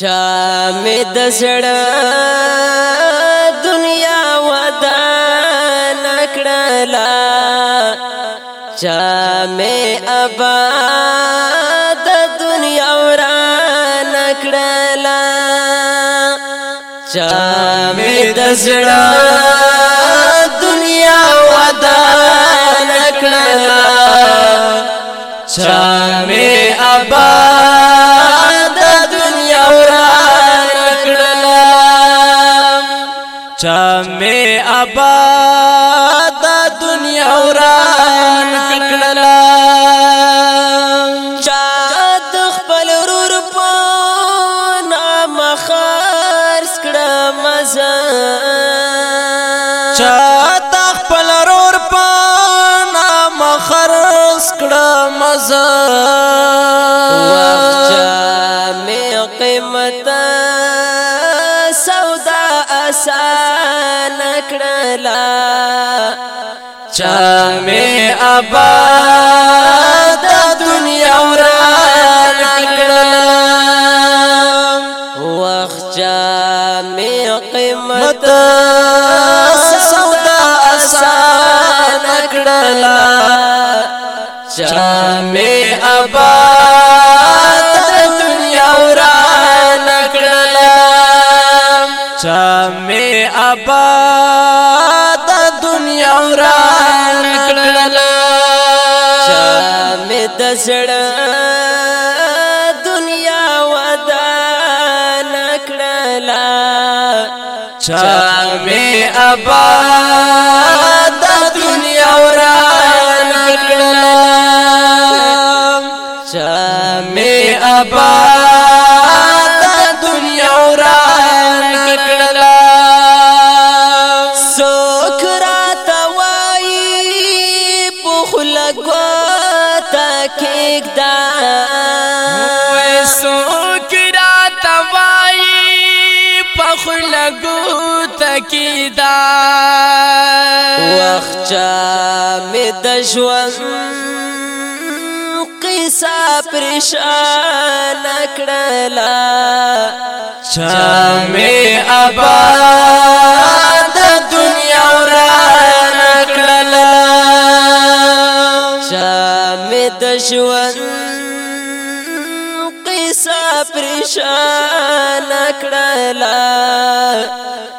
چا می د سړ دنیا ودا نکړلا چا می د دنیا ورا نکړلا چا می د سړ دنیا ودا نکړلا چا می ابا چا می آباد دنیا وران کړلا چا د خپل رور په نام خرڅ کړه مزه چا د خپل رور په نام خرڅ کړه مزه چم آباد دنیا وران کړم وخت چم قیمت سودا آسان کړلا چم آباد دنیا وران کړلا چم آباد دنیا وران د زړه دنیا ودا نکړلا چا می ابا خلګو تکیدا وخت چا می د ژوند قصه پریشان کړلا چا می آباد دنیا وران کړلا چا می د ژوند قصه پریشان کړلا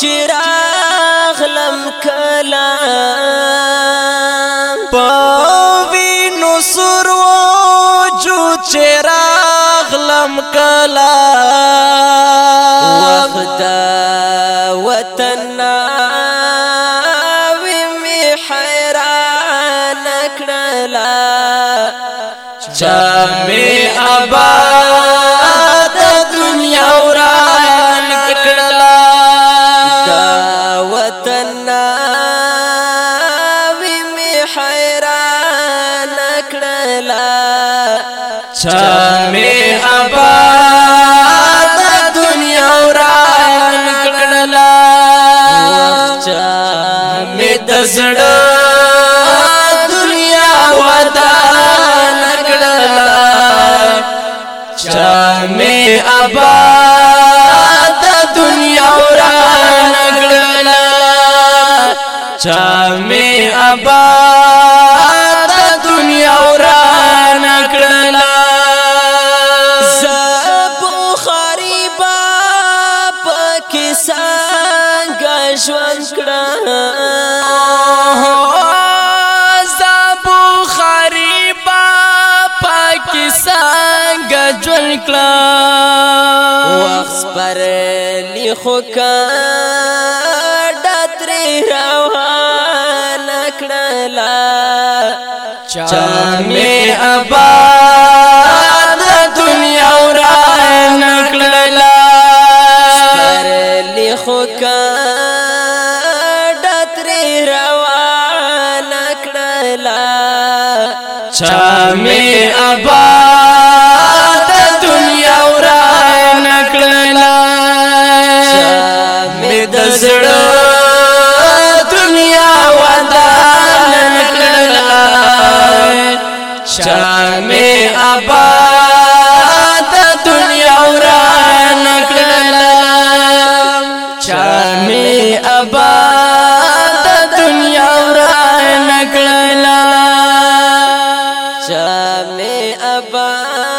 چراغ لم کلا پاوی نصر وجود چراغ لم کلا وخدا وطن وی می حیران اکڑلا چا می چامې آباد دنیا وران کړلا چامې د زړه دنیا ودان کړلا چامې آباد دنیا وران کړلا چامې آباد ژوند کړه زابو خریبا پاکستان ژوند کړه وخت پر لیکو کړه تر روان کړه چا می ابا چام آباد دنیا ورا نکړلا چام د زړه دنیا ودا نکړلا چام آباد میں ابا